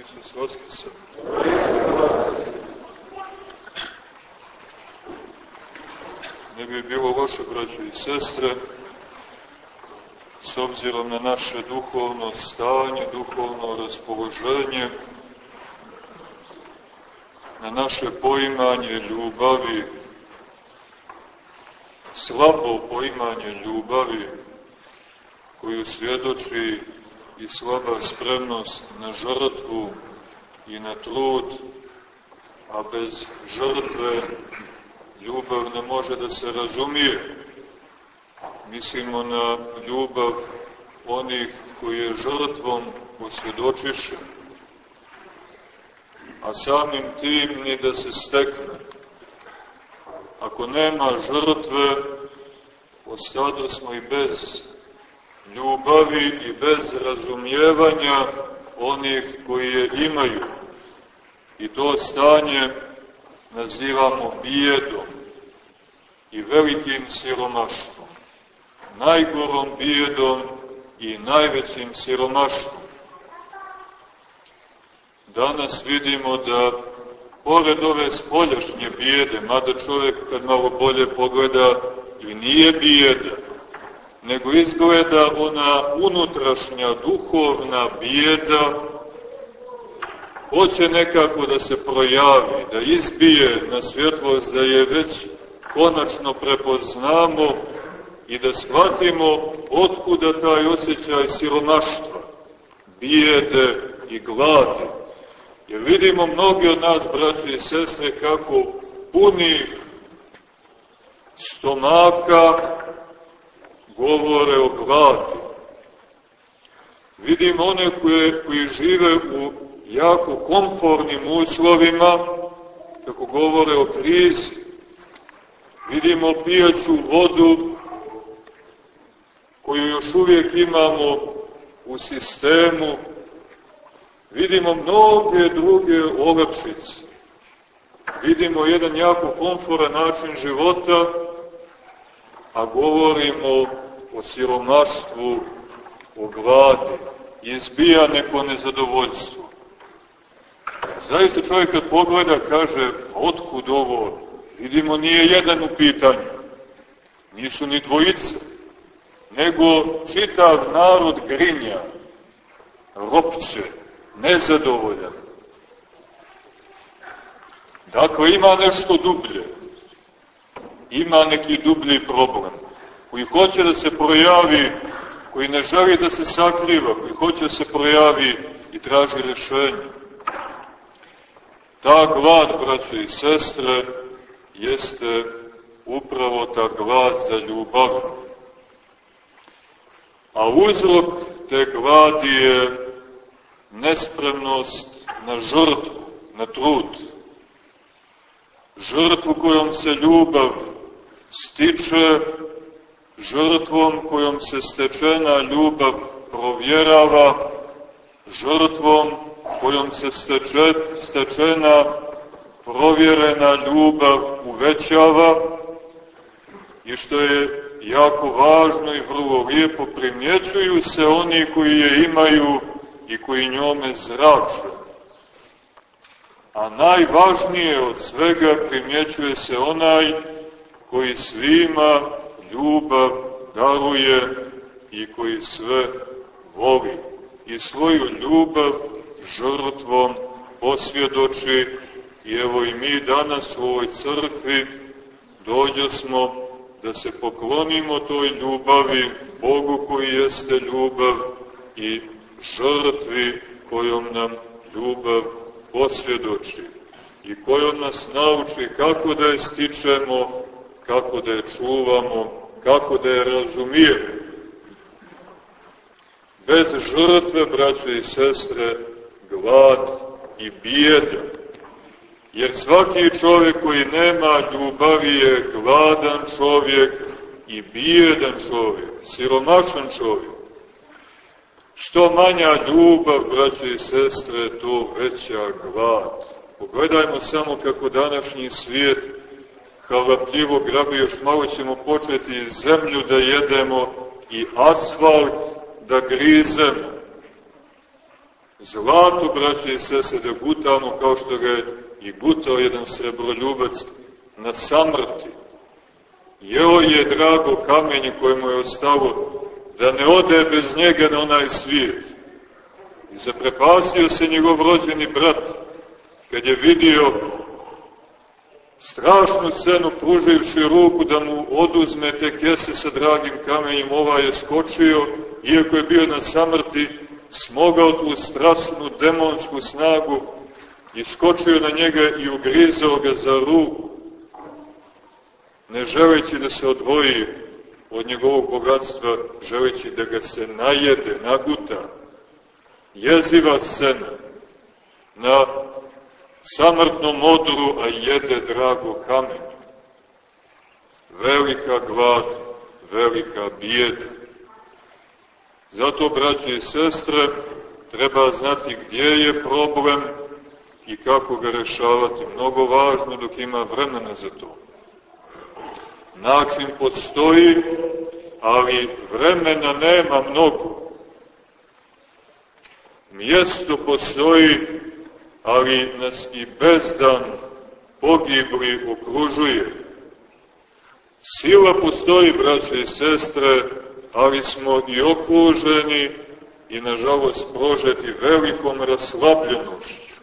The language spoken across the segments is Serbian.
Isus Voskisa. Ne bi bilo loše, braće i sestre, s obzirom na naše duhovno stanje, duhovno raspoloženje, na naše poimanje ljubavi, slabo poimanje ljubavi, koju svjedoči i slaba spremnost na žrtvu i na trud, a bez žrtve ljubav ne može da se razumije. Mislimo na ljubav onih koji je žrtvom posvjedočiše, a samim tim ni da se stekne. Ako nema žrtve, ostado smo i bez ljubavi i bez razumijevanja onih koji je imaju. I to stanje nazivamo bijedom i velikim siromaštvom. Najgorom bijedom i najvećim siromaštvom. Danas vidimo da pored ove spoljašnje bijede, mada čovjek kad malo bolje pogleda i nije bijeda, nego izgleda ona unutrašnja duhovna bijeda, hoće nekako da se projavi, da izbije na svjetlost, da je već konačno prepoznamo i da shvatimo otkuda taj osjećaj siromaštva, bijede i gladi. Jer vidimo mnogi od nas, braći i sestre, kako puni stomaka govore o gladi. Vidimo one koje, koji žive u jako komfortnim uslovima, kako govore o krizi. Vidimo pijaću vodu koju još uvijek imamo u sistemu. Vidimo mnoge druge olakšice. Vidimo jedan jako komforan način života, a govorimo o siromaštvu, o gladi, izbija neko nezadovoljstvo. Zaista čovjek kad pogleda kaže, otkud ovo? Vidimo nije jedan u pitanju. Nisu ni dvojice. Nego čitav narod grinja, ropće, nezadovoljan. Dakle, ima nešto dublje. Ima neki dublji problem koji hoće da se projavi, koji ne želi da se sakriva, koji hoće da se projavi i traži rešenje. Ta glad, braće i sestre, jeste upravo ta glad za ljubav. A uzrok te gladi je nespremnost na žrtvu, na trud. Žrtvu kojom se ljubav stiče žrtvom kojom se stečena ljubav provjerava, žrtvom kojom se steče, stečena provjerena ljubav uvećava i što je jako važno i vrlo lijepo primjećuju se oni koji je imaju i koji njome zrače. A najvažnije od svega primjećuje se onaj koji svima ljubav daruje i koji sve voli. I svoju ljubav žrtvom posvjedoči. I evo i mi danas u ovoj crkvi dođo smo da se poklonimo toj ljubavi Bogu koji jeste ljubav i žrtvi kojom nam ljubav posvjedoči. I kojom nas nauči kako da je stičemo kako da je čuvamo, kako da je razumijemo. Bez žrtve, braće i sestre, glad i bijeda. Jer svaki čovjek koji nema ljubavi je gladan čovjek i bijedan čovjek, siromašan čovjek. Što manja ljubav, braće i sestre, to veća glad. Pogledajmo samo kako današnji svijet halapljivo grabi, još malo ćemo početi zemlju da jedemo i asfalt da grizemo. Zlato, braće i sese, da gutamo kao što ga je i gutao jedan srebroljubac na samrti. Jeo je drago kamenje koje mu je ostalo, da ne ode bez njega na onaj svijet. I zaprepasio se njegov rođeni brat, kad je vidio strašnu scenu pruživši ruku da mu oduzme te kese sa dragim kamenjem, ovaj je skočio, iako je bio na samrti, smogao tu strasnu demonsku snagu i skočio na njega i ugrizao ga za ruku, ne želeći da se odvoji od njegovog bogatstva, želeći da ga se najede, naguta. Jeziva scena na samrtnom odru, a jede drago kamen. Velika glad, velika bijeda. Zato, braće i sestre, treba znati gdje je problem i kako ga rešavati. Mnogo važno dok ima vremena za to. Način postoji, ali vremena nema mnogo. Mjesto postoji, ali nas i bezdan pogibli okružuje. Sila postoji, braće i sestre, ali smo i okruženi i, nažalost, prožeti velikom raslabljenošću.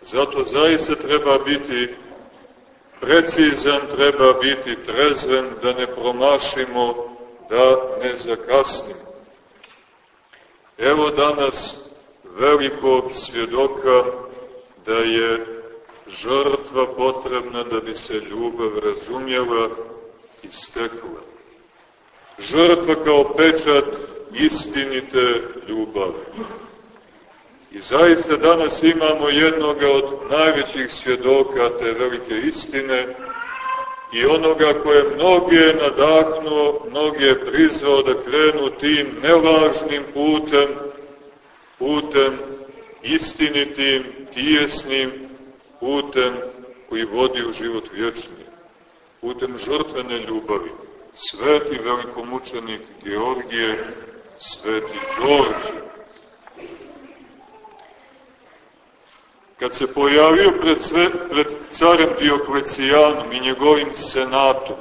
Zato zaista treba biti precizan, treba biti trezven, da ne promašimo, da ne zakasnimo. Evo danas velikog svjedoka da je žrtva potrebna da bi se ljubav razumjela i stekla. Žrtva kao pečat istinite ljubavi. I zaista danas imamo jednoga od najvećih svjedoka te velike istine i onoga koje mnoge nadahnuo, mnoge prizvao da krenu tim nelažnim putem, putem istinitim, tijesnim, putem koji vodi u život vječni, putem žrtvene ljubavi. Sveti velikomučenik Georgije, sveti Đorđe, kad se pojavio pred, sve, pred carem Dioklecijanom i njegovim senatom,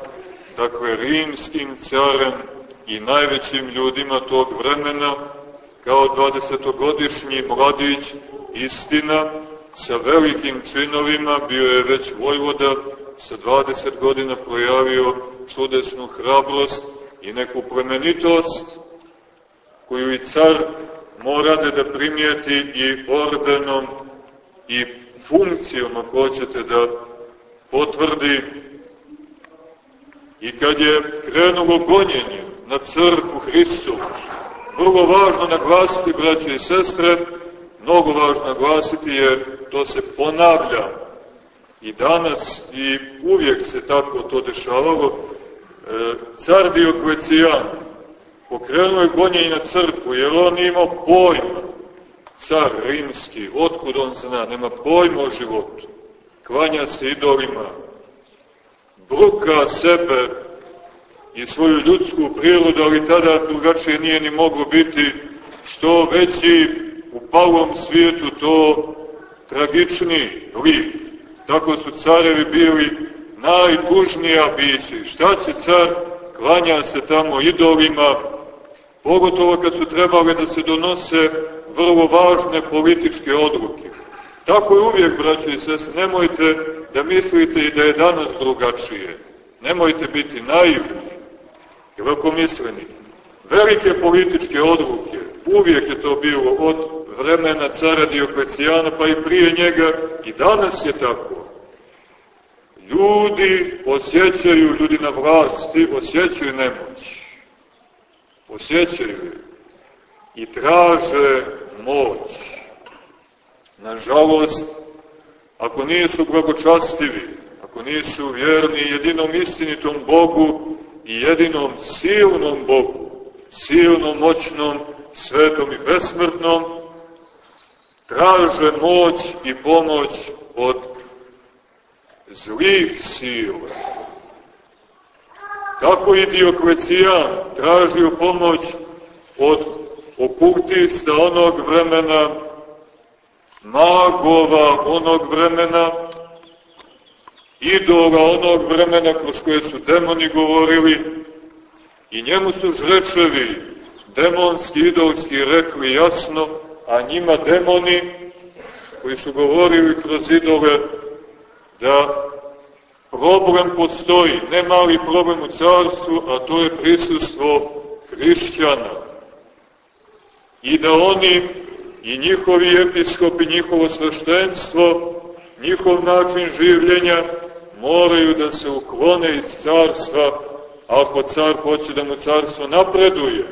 dakle rimskim carem i najvećim ljudima tog vremena, kao 20-godišnji mladić, istina, sa velikim činovima, bio je već vojvoda, sa 20 godina projavio čudesnu hrabrost i neku plemenitost, koju i car morade da primijeti i ordenom i funkcijom, ako hoćete da potvrdi. I kad je krenulo gonjenje na crku Hristu, vrlo važno naglasiti, braće i sestre, mnogo važno naglasiti jer to se ponavlja. I danas i uvijek se tako to dešavalo. E, car Dioklecijan pokrenuo je gonjenje na crkvu jer on imao pojma. Car rimski, otkud on zna, nema pojma o životu, klanja se idolima, bruka sebe i svoju ljudsku prirodu, ali tada drugačije nije ni moglo biti što veći u palom svijetu to tragični lik. Tako su carevi bili najtužnija bići. Šta će car? Klanja se tamo idolima, pogotovo kad su trebali da se donose vrlo važne političke odluke. Tako je uvijek, braći i sest, nemojte da mislite i da je danas drugačije. Nemojte biti naivni i lakomisleni. Velike političke odluke, uvijek je to bilo od vremena cara Dioklecijana, pa i prije njega, i danas je tako. Ljudi osjećaju, ljudi na vlasti, osjećaju nemoć. Osjećaju je i traže moć. Nažalost, ako nisu blagočastivi, ako nisu vjerni jedinom istinitom Bogu i jedinom silnom Bogu, silnom, moćnom, svetom i besmrtnom, traže moć i pomoć od zlih sila. Tako i Dioklecijan tražio pomoć od okultista onog vremena, magova onog vremena, idola onog vremena kroz koje su demoni govorili i njemu su žrečevi demonski, idolski rekli jasno, a njima demoni koji su govorili kroz idole da problem postoji, ne mali problem u carstvu, a to je prisustvo hrišćana. I da oni i njihovi episkopi, njihovo sveštenstvo, njihov način življenja moraju da se uklone iz carstva ako car hoće da mu carstvo napreduje.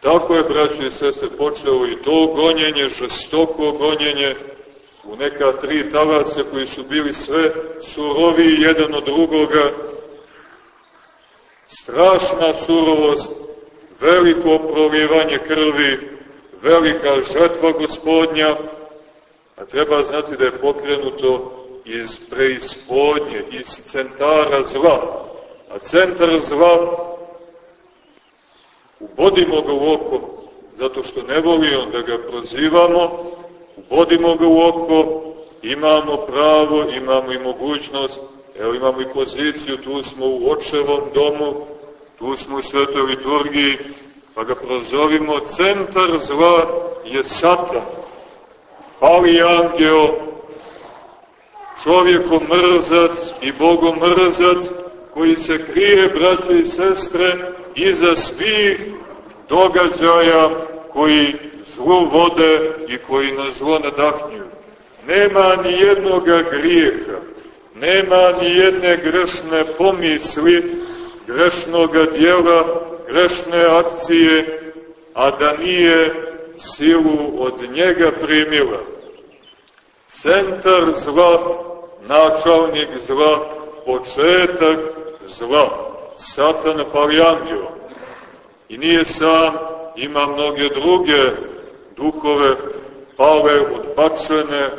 Tako je, braći i sestre, počelo i to gonjenje, žestoko gonjenje, u neka tri talasa koji su bili sve suroviji jedan od drugoga, strašna surovost, veliko prolivanje krvi, velika žetva gospodnja, a treba znati da je pokrenuto iz preispodnje, iz centara zla. A centar zla, ubodimo ga u oko, zato što ne voli on da ga prozivamo, ubodimo ga u oko, imamo pravo, imamo i mogućnost, evo imamo i poziciju, tu smo u očevom domu, tu smo u svetoj liturgiji, pa ga prozovimo, centar zla je satan, pali angeo, čovjekom mrzac i bogom mrzac, koji se krije, braće i sestre, iza svih događaja koji zlo vode i koji na zlo nadahnjuju. Nema ni jednog grijeha, nema ni jedne grešne pomisli, grešnog dijela, grešne akcije, a da nije silu od njega primila. Centar zla, načalnik zla, početak zla, satana palijangio. I nije sam, ima mnoge druge duhove pale, odbačene,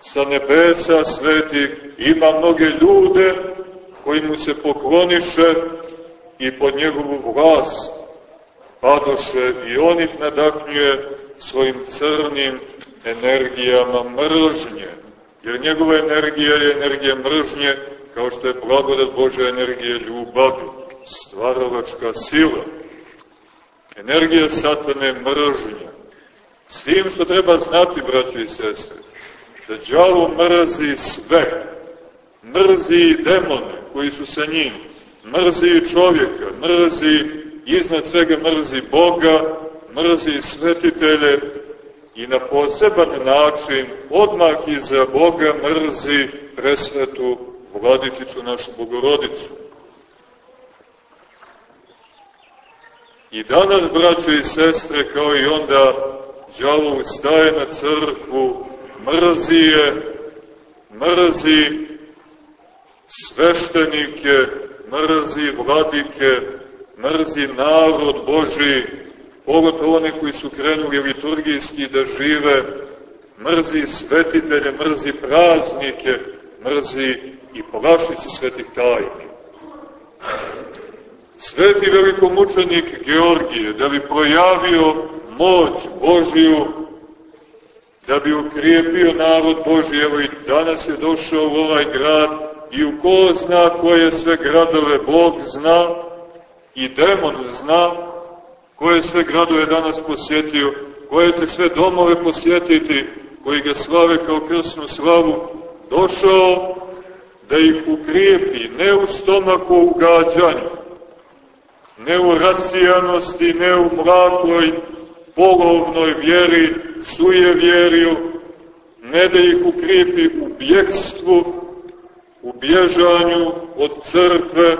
sa nebesa svetih, ima mnoge ljude koji mu se pokloniše i pod njegovu vlast. Padoše i on ih nadahnjuje svojim crnim energijama mržnje. Jer njegova energija je energija mržnje, kao što je blagodat Bože energija ljubavi, stvaralačka sila. Energija satane mržnje. S tim što treba znati, braći i sestre, da džavo mrzi sve, mrzi demone koji su sa njim, mrzi čovjeka, mrzi, iznad svega mrzi Boga, mrzi svetitelje i na poseban način, odmah iza Boga mrzi presvetu vladičicu našu Bogorodicu. I danas, braćo i sestre, kao i onda, džavo ustaje na crkvu, mrzi je, mrzi sveštenike, mrzi vladike, mrzi narod Boži, pogotovo one koji su krenuli liturgijski da žive, mrzi svetitelje, mrzi praznike, mrzi i polašice svetih tajni. Sveti velikomučenik Georgije, da bi projavio moć Božiju, da bi ukrijepio narod Boži, evo i danas je došao u ovaj grad i u ko zna koje sve gradove Bog zna i demon zna koje sve gradove danas posjetio, koje će sve domove posjetiti, koji ga slave kao krsnu slavu, došao da ih ukrijepi, ne u stomaku ugađanju, ne u rasijanosti, ne u mrakoj, polovnoj vjeri, suje vjeriju, ne da ih ukrijepi u bjekstvu, u bježanju od crkve,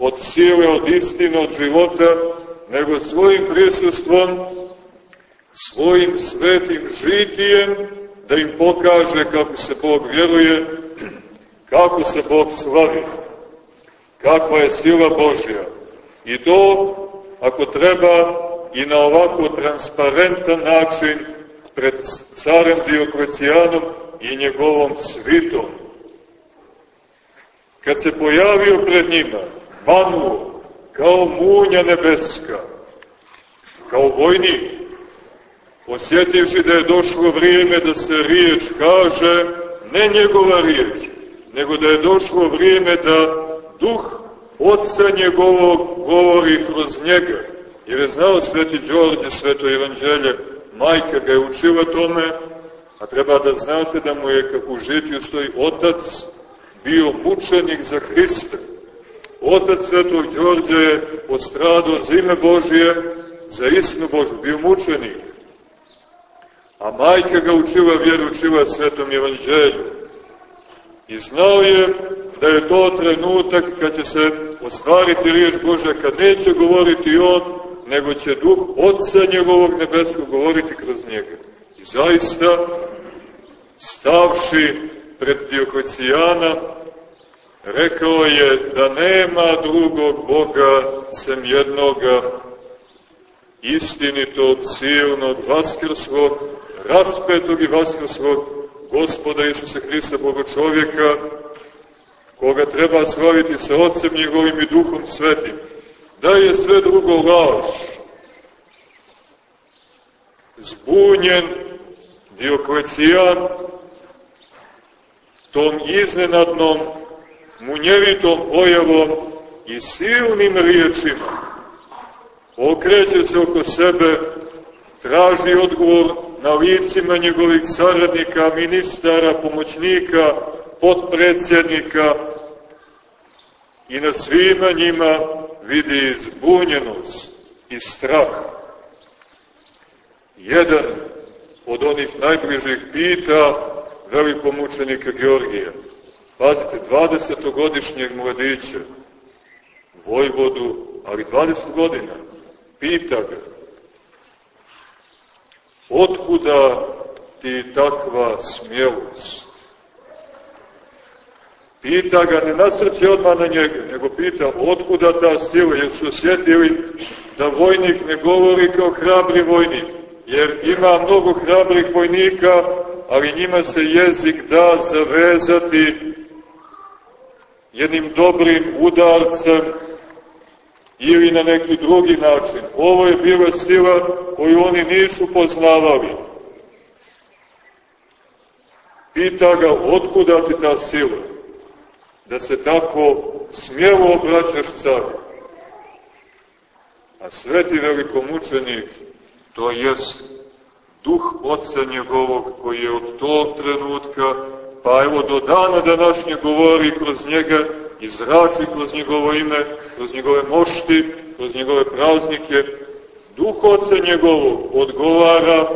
od sile, od istine, od života, nego svojim prisustvom, svojim svetim žitijem, da im pokaže kako se Bog vjeruje, kako se Bog slavi, kakva je sila Božja. I to, ako treba, i na ovako transparentan način pred carem Dioklecijanom i njegovom svitom. Kad se pojavio pred njima, manuo, kao munja nebeska, kao vojnik, osjetivši da je došlo vrijeme da se riječ kaže, ne njegova riječ, nego da je došlo vrijeme da duh Otca njegovog govori kroz njega. Jer je znao sveti Đorđe, sveto evanđelje, majka ga je učila tome, a treba da znate da mu je, kako u žitiju stoji, otac bio mučenik za Hrista. Otac svetog Đorđe je postradao za ime Božije, za istinu Božu, bio mučenik. A majka ga učila vjeru, učila svetom evanđelju. I znao je da je to trenutak kad će se ostvariti riječ Božja, kad neće govoriti on, nego će duh Otca njegovog nebeskog govoriti kroz njega. I zaista, stavši pred Dioklecijana, rekao je da nema drugog Boga sem jednoga istinitog, silnog, vaskrslog, raspetog i vaskrslog gospoda Isusa Hrista, Boga čovjeka, koga treba slaviti sa Otcem njegovim i Duhom Svetim, da je sve drugo laž. Zbunjen Dioklecijan tom iznenadnom, munjevitom pojavom i silnim riječima okreće se oko sebe, traži odgovor na licima njegovih saradnika, ministara, pomoćnika, potpredsjednika i na svima njima vidi zbunjenost i strah. Jedan od onih najbližih pita velikomučenika Georgija. Pazite, 20-godišnjeg mladića, Vojvodu, ali 20 godina, pita ga, otkuda ti takva smjelost? Pita ga, ne nasrće odmah na njega, nego pita otkuda ta sila, jer su osjetili da vojnik ne govori kao hrabri vojnik, jer ima mnogo hrabrih vojnika, ali njima se jezik da zavezati jednim dobrim udarcem ili na neki drugi način. Ovo je bila sila koju oni nisu poznavali. Pita ga, otkuda ti ta sila? da se tako smjelo obraćaš caru. A sveti velikomučenik, to jest duh oca njegovog koji je od tog trenutka, pa evo do dana današnje govori kroz njega i zrači kroz njegovo ime, kroz njegove mošti, kroz njegove praznike, duh oca njegovog odgovara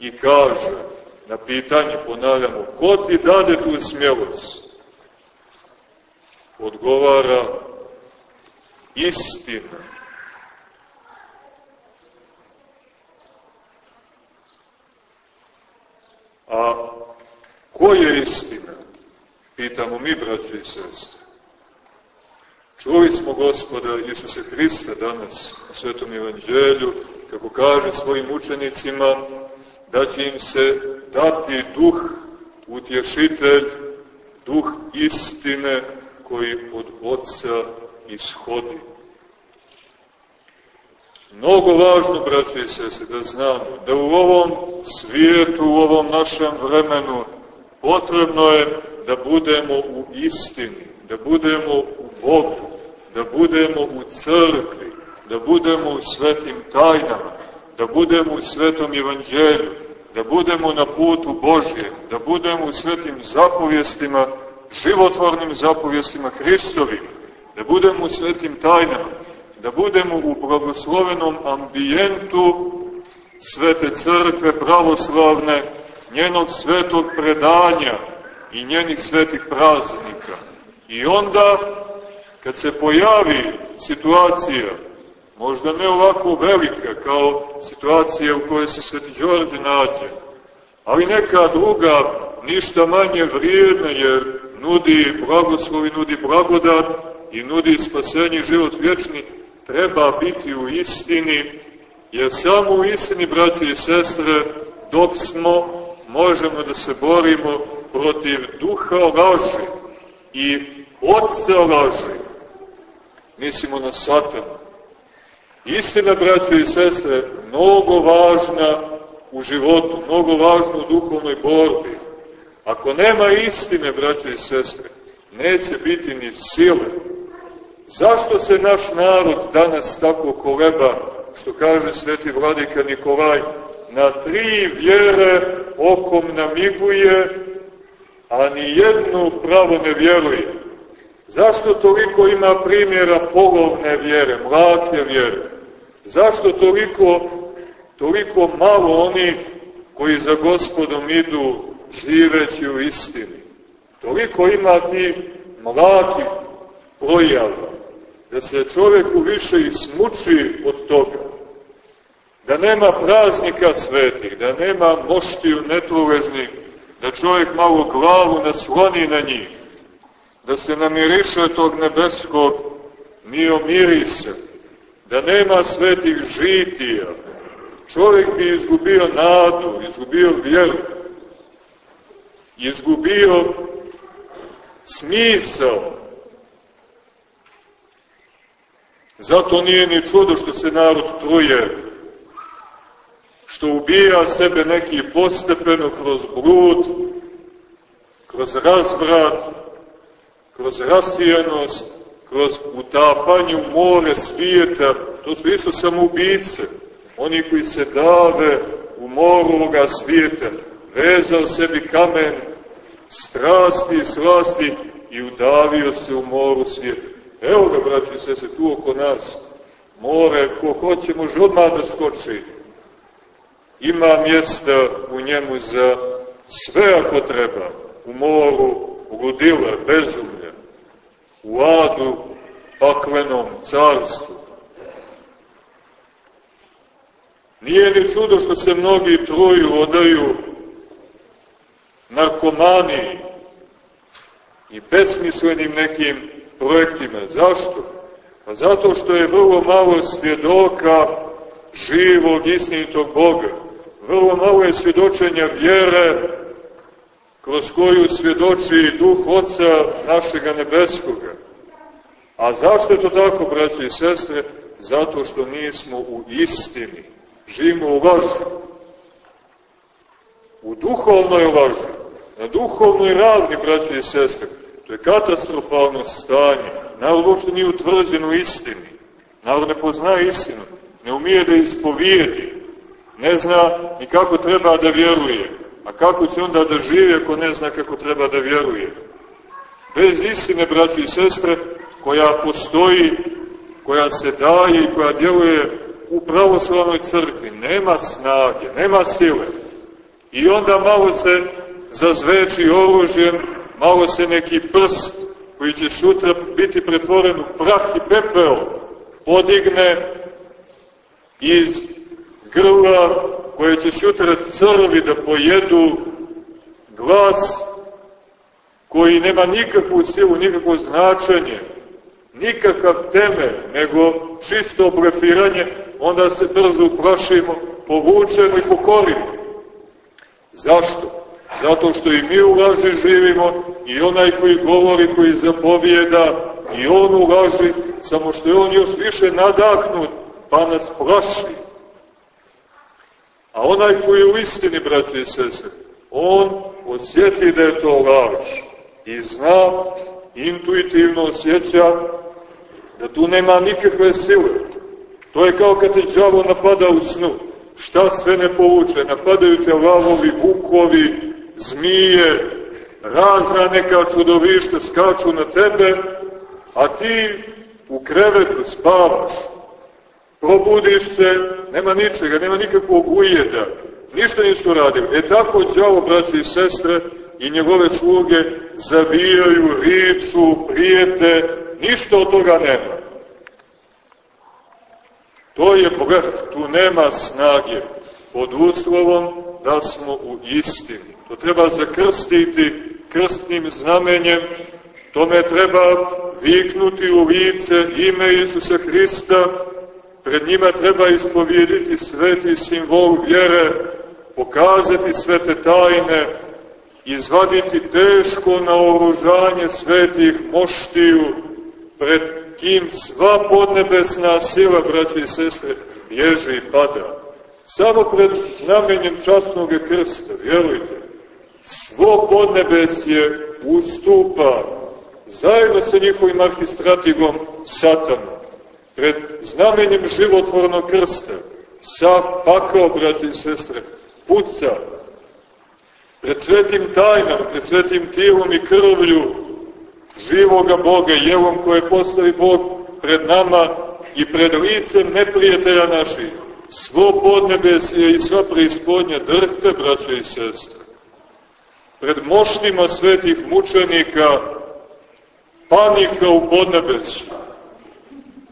i kaže na pitanje, ponavljamo, ko ti dade tu smjelost? odgovara istina. A ko je istina? Pitamo mi, braće i sestre. Čuli smo gospoda Isusa Hrista danas u Svetom Evanđelju, kako kaže svojim učenicima, da će im se dati duh, utješitelj, duh istine, koji od Otca ishodi. Mnogo važno, braće i sese, da znamo da u ovom svijetu, u ovom našem vremenu, potrebno je da budemo u istini, da budemo u Bogu, da budemo u crkvi, da budemo u svetim tajnama, da budemo u svetom evanđelju, da budemo na putu Božje, da budemo u svetim zapovjestima životvornim zapovjestima Hristovim, da budemo u svetim tajnama, da budemo u blagoslovenom ambijentu svete crkve pravoslavne, njenog svetog predanja i njenih svetih praznika. I onda, kad se pojavi situacija, možda ne ovako velika kao situacija u kojoj se sveti Đorđe nađe, ali neka druga, ništa manje vrijedna, jer nudi blagoslovi, nudi blagodat i nudi spasenje život vječni, treba biti u istini, jer samo u istini, braći i sestre, dok smo, možemo da se borimo protiv duha laži i otca laži. mislimo na satana. Istina, braćo i sestre, mnogo važna u životu, mnogo važna u duhovnoj borbi. Ako nema istine, braćo i sestre, neće biti ni sile. Zašto se naš narod danas tako koleba, što kaže sveti vladika Nikolaj, na tri vjere okom namiguje, a ni jednu pravo ne vjeruje? Zašto toliko ima primjera polovne vjere, mlake vjere? Zašto toliko, toliko malo onih koji za gospodom idu živeći u istini? Toliko ima ti mlakih projava, da se čoveku više ismuči od toga, da nema praznika svetih, da nema moštiju netruležnih, da čovjek malo glavu nasloni na njih, da se namiriše tog nebeskog mio mirisa, da nema svetih žitija, čovjek bi izgubio nadu, izgubio vjeru, izgubio smisao. Zato nije ni čudo što se narod truje, što ubija sebe neki postepeno kroz blud, kroz razvrat, kroz rasijanost, kroz utapanje u more svijeta, to su isto samoubice, oni koji se dave u moru ovoga svijeta, vezao sebi kamen, strasti i slasti i udavio se u moru svijeta. Evo ga, braći i sese, tu oko nas, more, ko hoće može odmah da skoči. Ima mjesta u njemu za sve ako treba, u moru, u ludila, bezumlja, u adu, paklenom carstvu. Nije ni čudo što se mnogi truju, odaju narkomaniji i besmislenim nekim projektima. Zašto? Pa zato što je vrlo malo svjedoka živog, istinitog Boga. Vrlo malo je svjedočenja vjere kroz koju svjedoči duh Otca našega nebeskoga. A zašto je to tako, braći i sestre? Zato što nismo u istini. Živimo u laži. U duhovnoj laži. Na duhovnoj ravni, braći i sestre. To je katastrofalno stanje. Narod uopšte nije utvrđen u istini. Narod ne pozna istinu. Ne umije da ispovijedi. Ne zna ni kako treba da vjeruje. A kako će onda da živi ako ne zna kako treba da vjeruje? Bez istine, braći i sestre, koja postoji, koja se daje i koja djeluje u pravoslavnoj crkvi, nema snage, nema sile. I onda malo se zazveči oružjem, malo se neki prst koji će sutra biti pretvoren u prah i pepeo, podigne iz grla koje će sutra crvi da pojedu glas koji nema nikakvu silu, nikakvo značenje, nikakav teme, nego čisto blefiranje, onda se brzo uprašimo, povučemo i pokorimo. Zašto? Zato što i mi u laži živimo i onaj koji govori, koji zapovijeda, i on u laži, samo što je on još više nadahnut, pa nas plaši. A onaj koji je u istini, braći i sese, on osjeti da je to laž i zna, intuitivno osjeća da tu nema nikakve sile. To je kao kad te džavo napada u snu. Šta sve ne povuče? Napadaju te lavovi, vukovi, zmije, razna neka čudovišta skaču na tebe, a ti u krevetu spavaš. Probudiš se, nema ničega, nema nikakvog ujeda, ništa nisu radili. E tako džavo, braći i sestre, i njegove sluge zavijaju, riču, prijete, ništa od toga nema. To je blef, tu nema snage, pod uslovom da smo u istini. To treba zakrstiti krstnim znamenjem, tome treba viknuti u lice ime Isusa Hrista, pred njima treba ispovijediti sveti simbol vjere, pokazati svete tajne, izvaditi teško naoružanje svetih moštiju pred kim sva podnebesna sila, braće i sestre, bježe i pada. Samo pred znamenjem časnog krsta, vjerujte, svo podnebesje ustupa zajedno sa njihovim arhistratigom satanom, pred znamenjem životvornog krsta, sa pakao, braći i sestre, puca, pred svetim tajnom, pred svetim tijelom i krvlju živoga Boga, jevom koje postavi Bog pred nama i pred licem neprijatelja naših, svo podnebesje i sva preispodnja drhte, braće i sestre. Pred moštima svetih mučenika, panika u podnebesju.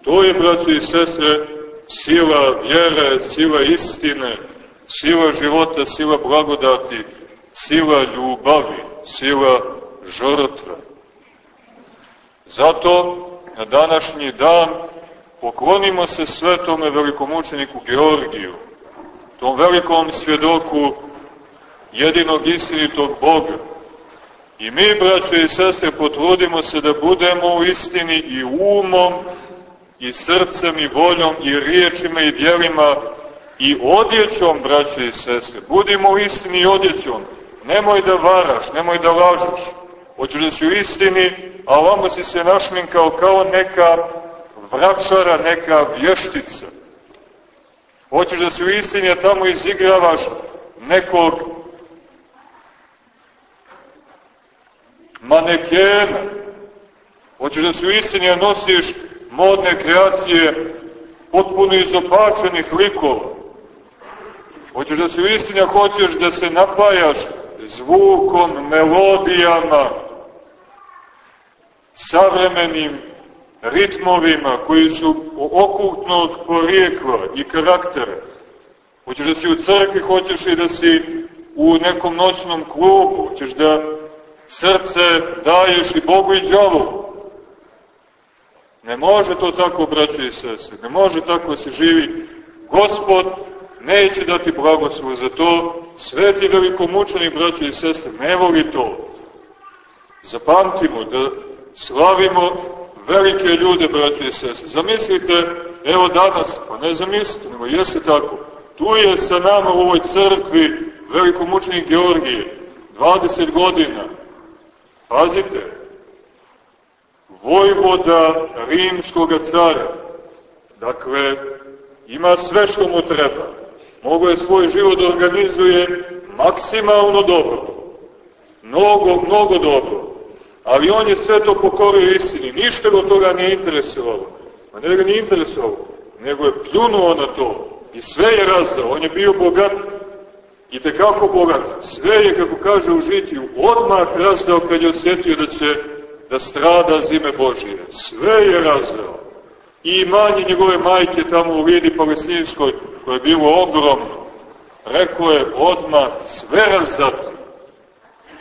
To je, braće i sestre, sila vjere, sila istine, sila života, sila blagodati, sila ljubavi, sila žrtve. Zato na današnji dan poklonimo se svetome velikomučeniku Georgiju, tom velikom svjedoku jedinog istinitog Boga. I mi, braće i sestre, potrudimo se da budemo u istini i umom, i srcem, i voljom, i riječima, i dijelima, i odjećom, braće i sestre. Budimo u istini odjećom. Nemoj da varaš, nemoj da lažeš. Hoćeš da si u istini, a ovamo si se našminkao kao neka vračara, neka vještica. Hoćeš da si u istini, a tamo izigravaš nekog manekena. Hoćeš da si u istini, a nosiš modne kreacije potpuno izopačenih likova. Hoćeš da si u istini, a hoćeš da se napajaš zvukom, melodijama, savremenim ritmovima koji su okultnog porijekla i karaktera. Hoćeš da si u crkvi, hoćeš i da si u nekom noćnom klubu, hoćeš da srce daješ i Bogu i džavu. Ne može to tako, braće i sese, ne može tako se živi. Gospod neće dati blagoslov za to, sveti velikomučani, braće i sestre, ne voli to. Zapamtimo da slavimo velike ljude, braće i sestre. Zamislite, evo danas, pa ne zamislite, nego jeste tako, tu je sa nama u ovoj crkvi velikomučnik Georgije, 20 godina. Pazite, vojvoda rimskog cara, dakle, ima sve što mu treba. Mogu je svoj život da organizuje maksimalno dobro. Mnogo, mnogo dobro. Ali on je sve to pokorio istini, ništa go toga nije interesovalo. Ma ne ga nije interesovalo, nego je pljunuo na to. I sve je razdao, on je bio bogat. I tekako bogat, sve je, kako kaže u žitiju, odmah razdao kad je osjetio da će da strada zime Božije. Sve je razdao. I imanje njegove majke tamo u Lidi Palestinskoj, koje je bilo ogromno, rekao je odmah sve razdati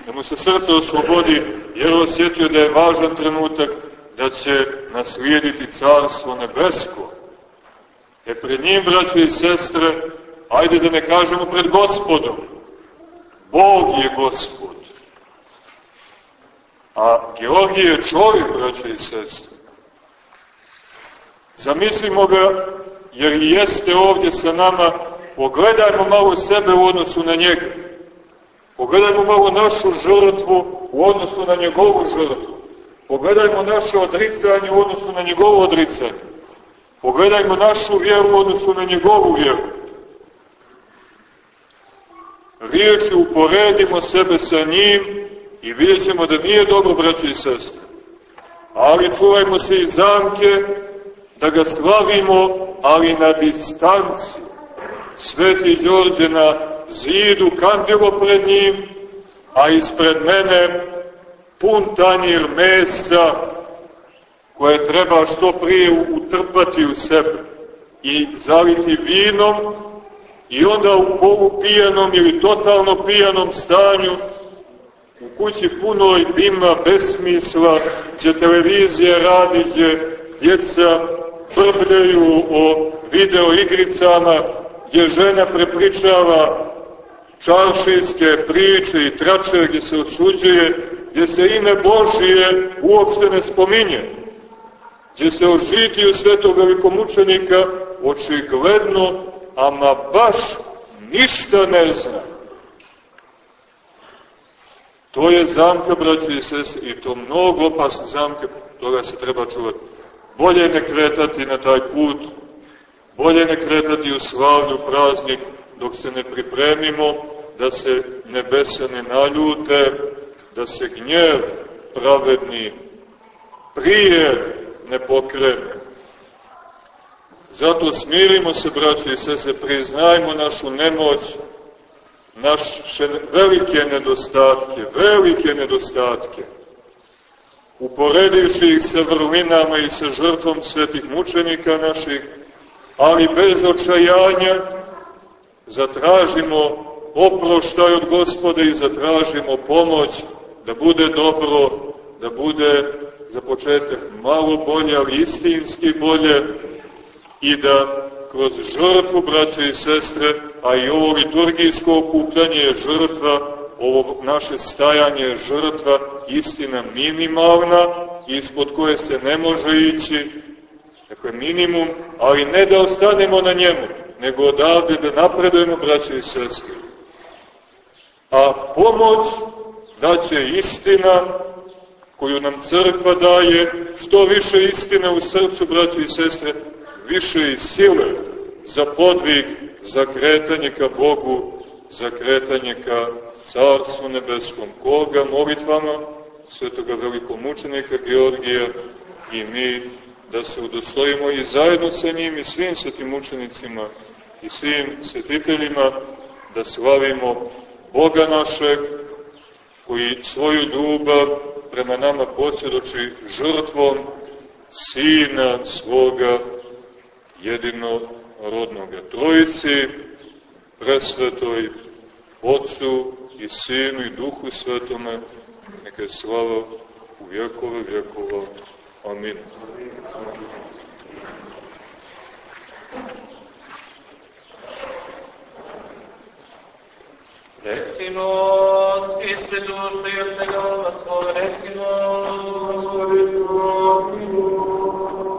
da mu se srce oslobodi, jer osjetio da je važan trenutak da će naslijediti carstvo nebesko. E pred njim, braće i sestre, ajde da ne kažemo pred gospodom. Bog je gospod. A Georgije je čovjek, braće i sestre. Zamislimo ga, jer i jeste ovdje sa nama, pogledajmo malo sebe u odnosu na njega. Pogledajmo malo našu žrtvu u odnosu na njegovu žrtvu. Pogledajmo naše odricanje u odnosu na njegovo odricanje. Pogledajmo našu vjeru u odnosu na njegovu vjeru. Riječi uporedimo sebe sa njim i vidjet ćemo da nije dobro, braći i sestre. Ali čuvajmo se i zamke da ga slavimo, ali na distanci. Sveti Đorđe na zidu kandilo pred njim, a ispred mene pun tanjir mesa koje treba što prije utrpati u sebe i zaliti vinom i onda u polupijanom ili totalno pijanom stanju kući punoj dima, besmisla, gdje televizija radi, gdje djeca brbljaju o video igricama, gdje žena prepričava čaršijske priče i trače gdje se osuđuje, gdje se ime Božije uopšte ne spominje, gdje se o žitiju svetog velikomučenika očigledno, ama baš ništa ne zna. To je zamka, braći i sese, i to mnogo opasna zamka, toga se treba čuvati. Bolje ne kretati na taj put, bolje ne kretati u slavlju praznik, dok se ne pripremimo da se nebesa ne naljute, da se gnjev pravedni prije ne pokrene. Zato smirimo se, braći i sese, priznajmo našu nemoć, naše velike nedostatke, velike nedostatke, uporedivši ih sa vrlinama i sa žrtvom svetih mučenika naših, ali bez očajanja zatražimo oproštaj od gospoda i zatražimo pomoć da bude dobro, da bude za početak malo bolje, ali istinski bolje i da kroz žrtvu, braće i sestre, a i ovo liturgijsko okupljanje je žrtva, ovo naše stajanje je žrtva, istina minimalna, ispod koje se ne može ići, dakle minimum, ali ne da ostanemo na njemu, nego odavde da napredujemo, braće i sestre. A pomoć daće istina koju nam crkva daje, što više istine u srcu, braće i sestre, više i sile za podvig, za kretanje ka Bogu, za kretanje ka Carstvu Nebeskom. Koga molitvama svetoga velikomučenika Georgija i mi da se udostojimo i zajedno sa njim i svim svetim mučenicima i svim svetiteljima da slavimo Boga našeg koji svoju ljubav prema nama posvjedoči žrtvom Sina svoga jedinorodnoga Trojici, presvetoj Otcu i Sinu i Duhu Svetome, neka je slava u vjekove vjekova. Amin. Reci nos, Iste duše od svega svoga, reci nos, Gospodi, Gospode,